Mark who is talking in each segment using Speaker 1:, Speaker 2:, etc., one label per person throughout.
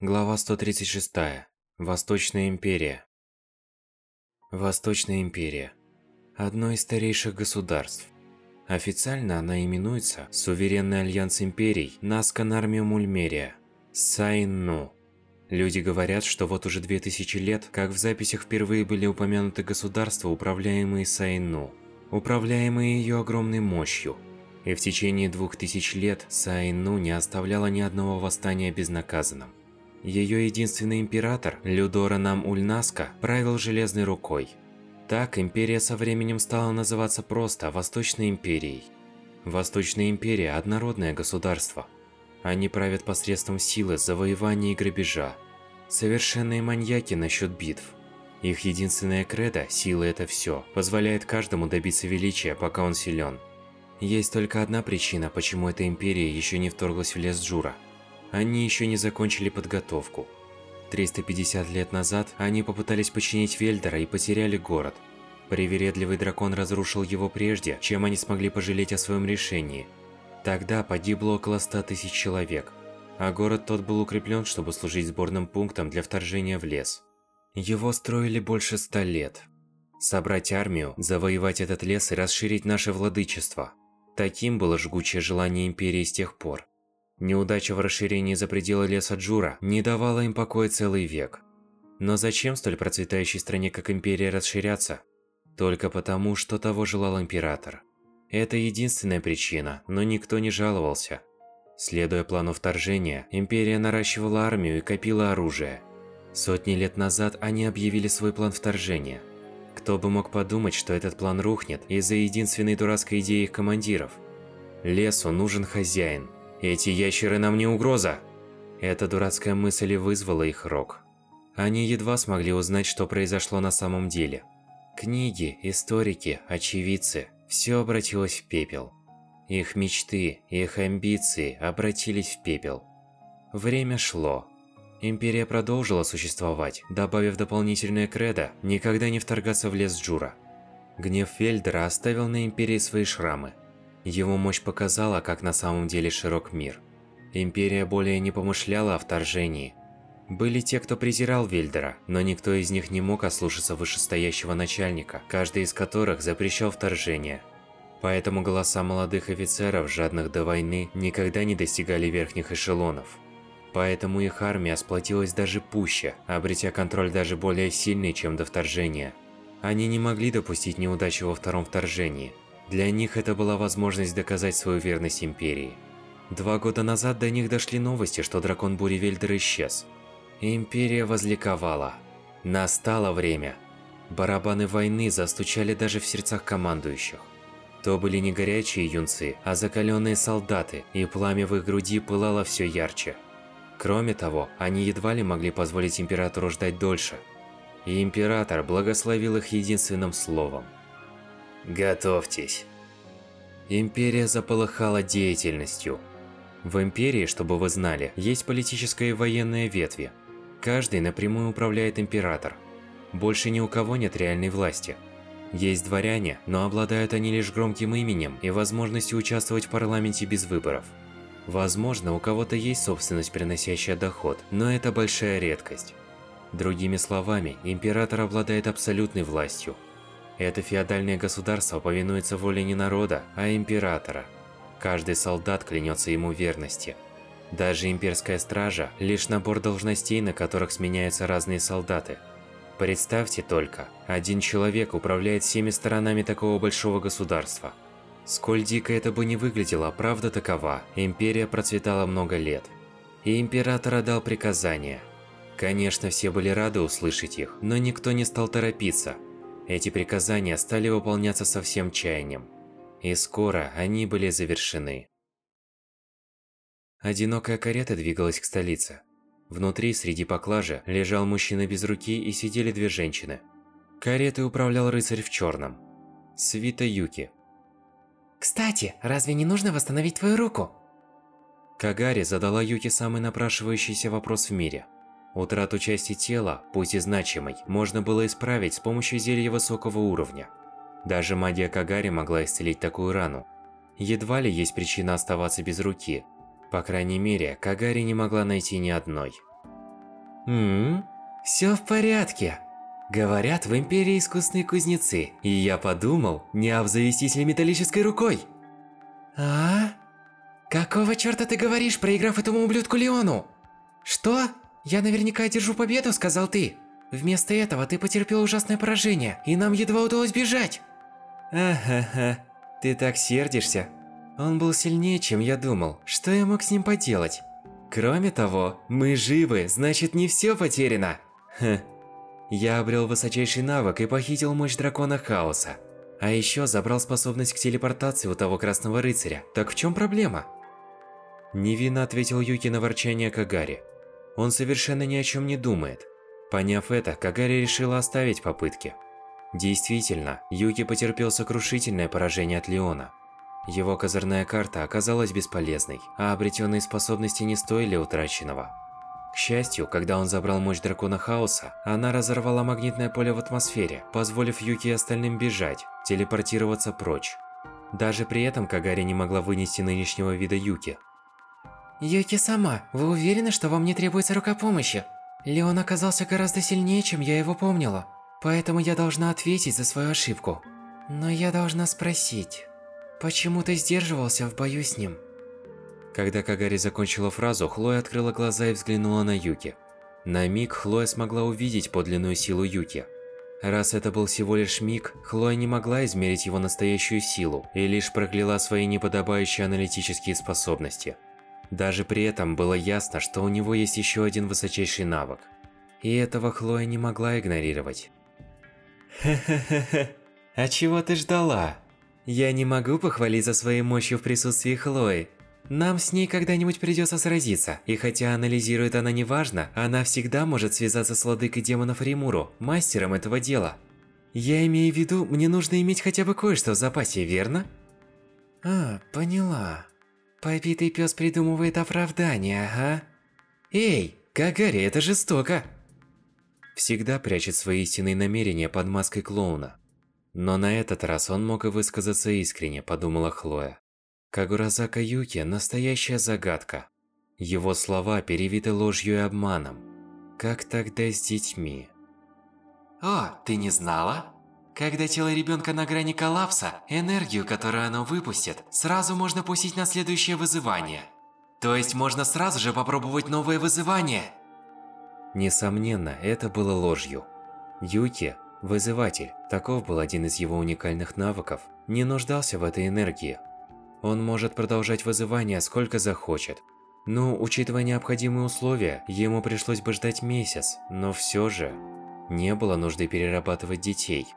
Speaker 1: Глава 136. Восточная империя. Восточная империя. Одно из старейших государств. Официально она именуется Суверенный Альянс Империй Наскан Армию Мульмерия. Сайн-Ну. Люди говорят, что вот уже 2000 лет, как в записях впервые были упомянуты государства, управляемые Сайн-Ну. Управляемые ее огромной мощью. И в течение двух тысяч лет Сайн-Ну не оставляла ни одного восстания безнаказанным. Ее единственный император, Людора Нам Ульнаска, правил железной рукой. Так империя со временем стала называться просто Восточной империей. Восточная империя – однородное государство. Они правят посредством силы, завоевания и грабежа. Совершенные маньяки насчет битв. Их единственная кредо – сила – это все, позволяет каждому добиться величия, пока он силен. Есть только одна причина, почему эта империя еще не вторглась в лес Джура – они еще не закончили подготовку. 350 лет назад они попытались починить Вельдера и потеряли город. Привередливый дракон разрушил его прежде, чем они смогли пожалеть о своем решении. Тогда погибло около 100 тысяч человек, а город тот был укреплен, чтобы служить сборным пунктом для вторжения в лес. Его строили больше ста лет. Собрать армию, завоевать этот лес и расширить наше владычество. Таким было жгучее желание Империи с тех пор. Неудача в расширении за пределы леса Джура не давала им покоя целый век. Но зачем столь процветающей стране, как Империя, расширяться? Только потому, что того желал Император. Это единственная причина, но никто не жаловался. Следуя плану вторжения, Империя наращивала армию и копила оружие. Сотни лет назад они объявили свой план вторжения. Кто бы мог подумать, что этот план рухнет из-за единственной дурацкой идеи их командиров. Лесу нужен хозяин, эти ящеры нам не угроза. Эта дурацкая мысль вызвала их рок. Они едва смогли узнать, что произошло на самом деле. Книги, историки, очевидцы – все обратилось в пепел. Их мечты, их амбиции обратились в пепел. Время шло. Империя продолжила существовать, добавив дополнительное кредо никогда не вторгаться в лес Джура. Гнев Фельдера оставил на Империи свои шрамы – его мощь показала, как на самом деле широк мир. Империя более не помышляла о вторжении. Были те, кто презирал Вельдера, но никто из них не мог ослушаться вышестоящего начальника, каждый из которых запрещал вторжение. Поэтому голоса молодых офицеров, жадных до войны, никогда не достигали верхних эшелонов. Поэтому их армия сплотилась даже пуще, обретя контроль даже более сильный, чем до вторжения. Они не могли допустить неудачи во втором вторжении, для них это была возможность доказать свою верность Империи. Два года назад до них дошли новости, что дракон Буривельдер исчез. Империя возликовала. Настало время. Барабаны войны застучали даже в сердцах командующих. То были не горячие юнцы, а закаленные солдаты, и пламя в их груди пылало все ярче. Кроме того, они едва ли могли позволить Императору ждать дольше. И Император благословил их единственным словом – Готовьтесь. Империя заполыхала деятельностью. В Империи, чтобы вы знали, есть политическая и военная ветви. Каждый напрямую управляет Император. Больше ни у кого нет реальной власти. Есть дворяне, но обладают они лишь громким именем и возможностью участвовать в парламенте без выборов. Возможно, у кого-то есть собственность, приносящая доход, но это большая редкость. Другими словами, Император обладает абсолютной властью – это феодальное государство повинуется воле не народа, а императора. Каждый солдат клянется ему верности. Даже имперская стража – лишь набор должностей, на которых сменяются разные солдаты. Представьте только, один человек управляет всеми сторонами такого большого государства. Сколь дико это бы не выглядело, правда такова, империя процветала много лет. И император отдал приказания. Конечно, все были рады услышать их, но никто не стал торопиться – эти приказания стали выполняться со всем чаянием. И скоро они были завершены. Одинокая карета двигалась к столице. Внутри, среди поклажи, лежал мужчина без руки и сидели две женщины. Каретой управлял рыцарь в черном. Свита Юки.
Speaker 2: «Кстати, разве не нужно восстановить твою руку?»
Speaker 1: Кагари задала Юки самый напрашивающийся вопрос в мире – Утрату части тела, пусть и значимой, можно было исправить с помощью зелья высокого уровня. Даже магия Кагари могла исцелить такую рану. Едва ли есть причина оставаться без руки. По крайней мере, Кагари не могла найти ни одной. Ммм, все в порядке. Говорят, в Империи искусные кузнецы, и я подумал, не обзавестись ли металлической рукой?
Speaker 2: А? Какого черта ты говоришь, проиграв этому ублюдку Леону? Что? Я наверняка одержу победу, сказал ты. Вместо этого ты потерпел ужасное поражение, и нам едва удалось бежать.
Speaker 1: Ага-ха, ты так сердишься. Он был сильнее, чем я думал. Что я мог с ним поделать? Кроме того, мы живы, значит не все потеряно. Хм. Я обрел высочайший навык и похитил мощь дракона Хаоса. А еще забрал способность к телепортации у того красного рыцаря. Так в чем проблема? Невинно ответил Юки на ворчание Кагари. Он совершенно ни о чем не думает. Поняв это, Кагари решила оставить попытки. Действительно, Юки потерпел сокрушительное поражение от Леона. Его козырная карта оказалась бесполезной, а обретенные способности не стоили утраченного. К счастью, когда он забрал мощь Дракона Хаоса, она разорвала магнитное поле в атмосфере, позволив Юки и остальным бежать, телепортироваться прочь. Даже при этом Кагари не могла вынести нынешнего вида Юки.
Speaker 2: Юки сама, вы уверены, что вам не требуется рука помощи? Леон оказался гораздо сильнее, чем я его помнила. Поэтому я должна ответить за свою ошибку. Но я должна спросить, почему ты сдерживался в бою с ним?
Speaker 1: Когда Кагари закончила фразу, Хлоя открыла глаза и взглянула на Юки. На миг Хлоя смогла увидеть подлинную силу Юки. Раз это был всего лишь миг, Хлоя не могла измерить его настоящую силу и лишь прокляла свои неподобающие аналитические способности. Даже при этом было ясно, что у него есть еще один высочайший навык. И этого Хлоя не могла игнорировать. Ха-ха-ха, а чего ты ждала? Я не могу похвалиться своей мощью в присутствии Хлои, нам с ней когда-нибудь придется сразиться, и хотя анализирует она неважно, она всегда может связаться с владыкой демонов Римуру, мастером этого дела. Я имею в виду, мне нужно иметь хотя бы кое-что в запасе, верно?
Speaker 2: А, поняла. Побитый пес придумывает оправдание, ага.
Speaker 1: Эй, Кагари, это жестоко! Всегда прячет свои истинные намерения под маской клоуна. Но на этот раз он мог и высказаться искренне, подумала Хлоя. Кагуразака Юки – настоящая загадка. Его слова перевиты ложью и обманом. Как тогда с детьми?
Speaker 2: О, ты не знала? Когда тело ребенка на грани коллапса, энергию, которую оно выпустит, сразу можно пустить на следующее вызывание. То есть можно сразу же попробовать новое вызывание.
Speaker 1: Несомненно, это было ложью. Юки, вызыватель, таков был один из его уникальных навыков, не нуждался в этой энергии, он может продолжать вызывание сколько захочет. Ну, учитывая необходимые условия, ему пришлось бы ждать месяц, но все же... Не было нужды перерабатывать детей.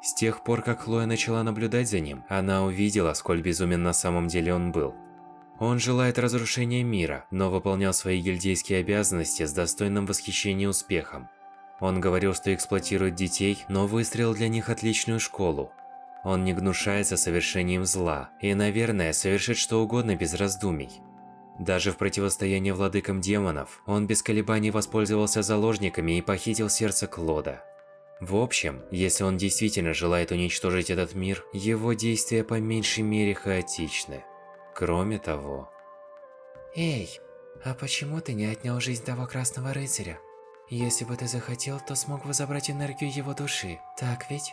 Speaker 1: С тех пор, как Хлоя начала наблюдать за ним, она увидела, сколь безумен на самом деле он был. Он желает разрушения мира, но выполнял свои гильдейские обязанности с достойным восхищением успехом. Он говорил, что эксплуатирует детей, но выстроил для них отличную школу. Он не гнушается совершением зла и, наверное, совершит что угодно без раздумий. Даже в противостоянии владыкам демонов, он без колебаний воспользовался заложниками и похитил сердце Клода. В общем, если он действительно желает уничтожить этот мир, его действия по меньшей мере хаотичны. Кроме того...
Speaker 2: Эй, а почему ты не отнял жизнь того Красного Рыцаря? Если бы ты захотел, то смог бы забрать энергию его души, так ведь?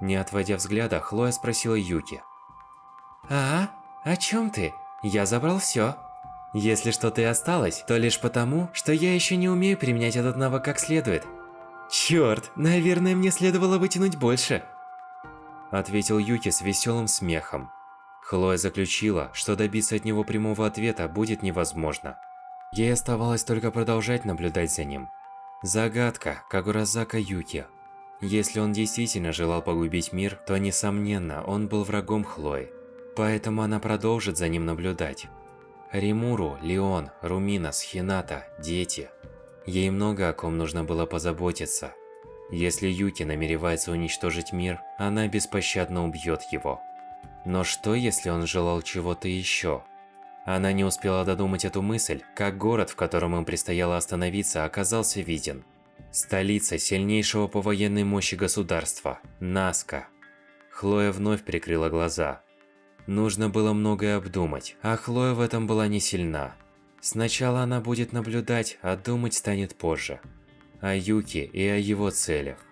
Speaker 1: Не отводя взгляда, Хлоя спросила Юки.
Speaker 2: «А? О чем ты? Я забрал все. Если что-то и осталось, то лишь потому, что я еще не умею применять этот навык как следует. Черт, наверное, мне следовало вытянуть больше.
Speaker 1: Ответил Юки с веселым смехом. Хлоя заключила, что добиться от него прямого ответа будет невозможно. Ей оставалось только продолжать наблюдать за ним. Загадка Кагуразака Юки если он действительно желал погубить мир, то, несомненно, он был врагом Хлои. Поэтому она продолжит за ним наблюдать. Римуру, Леон, Руминас, Хината, дети. Ей много о ком нужно было позаботиться. Если Юки намеревается уничтожить мир, она беспощадно убьет его. Но что, если он желал чего-то еще? Она не успела додумать эту мысль, как город, в котором им предстояло остановиться, оказался виден. Столица сильнейшего по военной мощи государства – Наска. Хлоя вновь прикрыла глаза. Нужно было многое обдумать, а Хлоя в этом была не сильна. Сначала она будет наблюдать, а думать станет позже. О Юки и о его целях.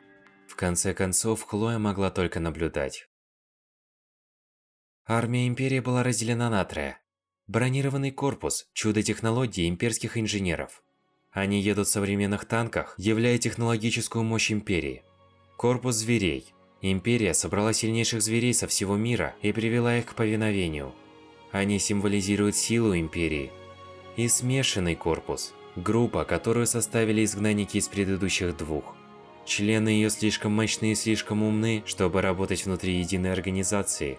Speaker 1: В конце концов, Хлоя могла только наблюдать. Армия Империи была разделена на трое. Бронированный корпус – чудо технологии имперских инженеров. Они едут в современных танках, являя технологическую мощь Империи. Корпус зверей. Империя собрала сильнейших зверей со всего мира и привела их к повиновению. Они символизируют силу Империи. И смешанный корпус. Группа, которую составили изгнанники из предыдущих двух. Члены ее слишком мощны и слишком умны, чтобы работать внутри единой организации.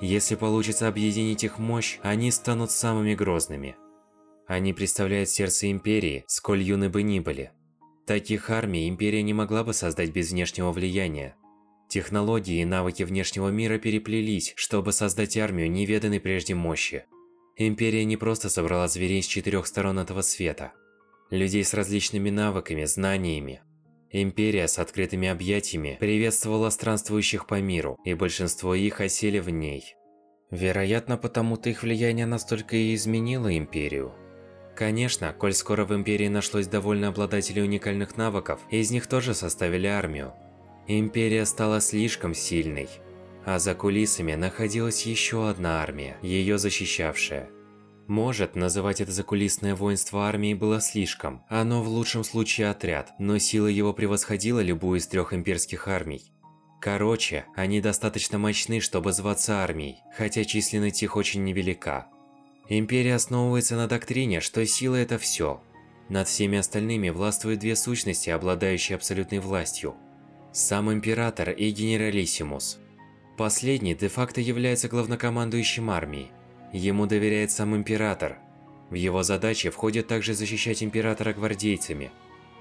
Speaker 1: Если получится объединить их мощь, они станут самыми грозными. Они представляют сердце Империи, сколь юны бы ни были. Таких армий Империя не могла бы создать без внешнего влияния. Технологии и навыки внешнего мира переплелись, чтобы создать армию неведанной прежде мощи. Империя не просто собрала зверей с четырех сторон этого света. Людей с различными навыками, знаниями. Империя с открытыми объятиями приветствовала странствующих по миру, и большинство их осели в ней. Вероятно, потому-то их влияние настолько и изменило Империю. Конечно, коль скоро в Империи нашлось довольно обладателей уникальных навыков, из них тоже составили армию. Империя стала слишком сильной. А за кулисами находилась еще одна армия, ее защищавшая. Может, называть это закулисное воинство армии было слишком. Оно в лучшем случае отряд, но сила его превосходила любую из трех имперских армий. Короче, они достаточно мощны, чтобы зваться армией, хотя численность их очень невелика. Империя основывается на доктрине, что сила – это все. Над всеми остальными властвуют две сущности, обладающие абсолютной властью. Сам Император и Генералиссимус. Последний де-факто является главнокомандующим армией. Ему доверяет сам Император. В его задачи входит также защищать Императора гвардейцами.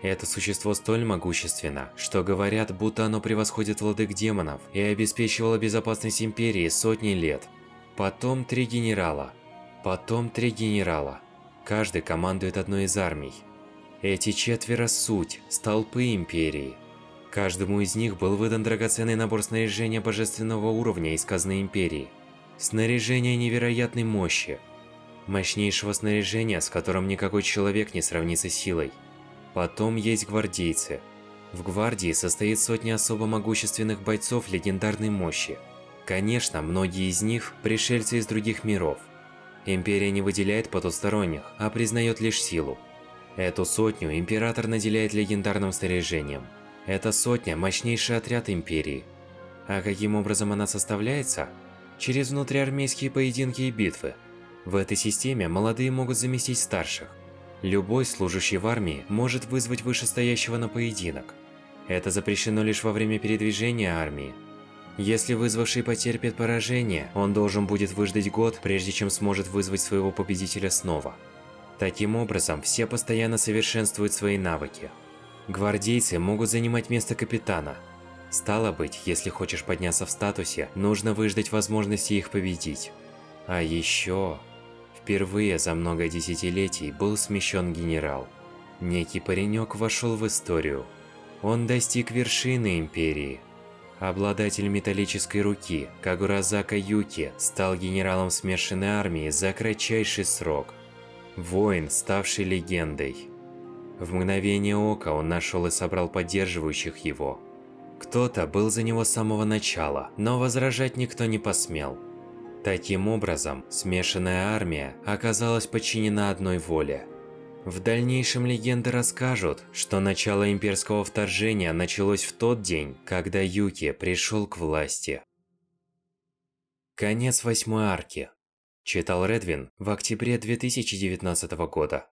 Speaker 1: Это существо столь могущественно, что говорят, будто оно превосходит владык демонов и обеспечивало безопасность Империи сотни лет. Потом три генерала – Потом три генерала. Каждый командует одной из армий. Эти четверо – суть, столпы Империи. Каждому из них был выдан драгоценный набор снаряжения божественного уровня из казны Империи. Снаряжение невероятной мощи. Мощнейшего снаряжения, с которым никакой человек не сравнится силой. Потом есть гвардейцы. В гвардии состоит сотня особо могущественных бойцов легендарной мощи. Конечно, многие из них – пришельцы из других миров – Империя не выделяет потусторонних, а признает лишь силу. Эту сотню Император наделяет легендарным снаряжением. Эта сотня – мощнейший отряд Империи. А каким образом она составляется? Через внутриармейские поединки и битвы. В этой системе молодые могут заместить старших. Любой служащий в армии может вызвать вышестоящего на поединок. Это запрещено лишь во время передвижения армии. Если вызвавший потерпит поражение, он должен будет выждать год, прежде чем сможет вызвать своего победителя снова. Таким образом, все постоянно совершенствуют свои навыки. Гвардейцы могут занимать место капитана. Стало быть, если хочешь подняться в статусе, нужно выждать возможности их победить. А еще... Впервые за много десятилетий был смещен генерал. Некий паренек вошел в историю. Он достиг вершины Империи. Обладатель металлической руки, Кагуразака Юки, стал генералом смешанной армии за кратчайший срок. Воин, ставший легендой. В мгновение ока он нашел и собрал поддерживающих его. Кто-то был за него с самого начала, но возражать никто не посмел. Таким образом, смешанная армия оказалась подчинена одной воле – в дальнейшем легенды расскажут, что начало имперского вторжения началось в тот день, когда Юки пришел к власти. Конец восьмой арки. Читал Редвин в октябре 2019 года.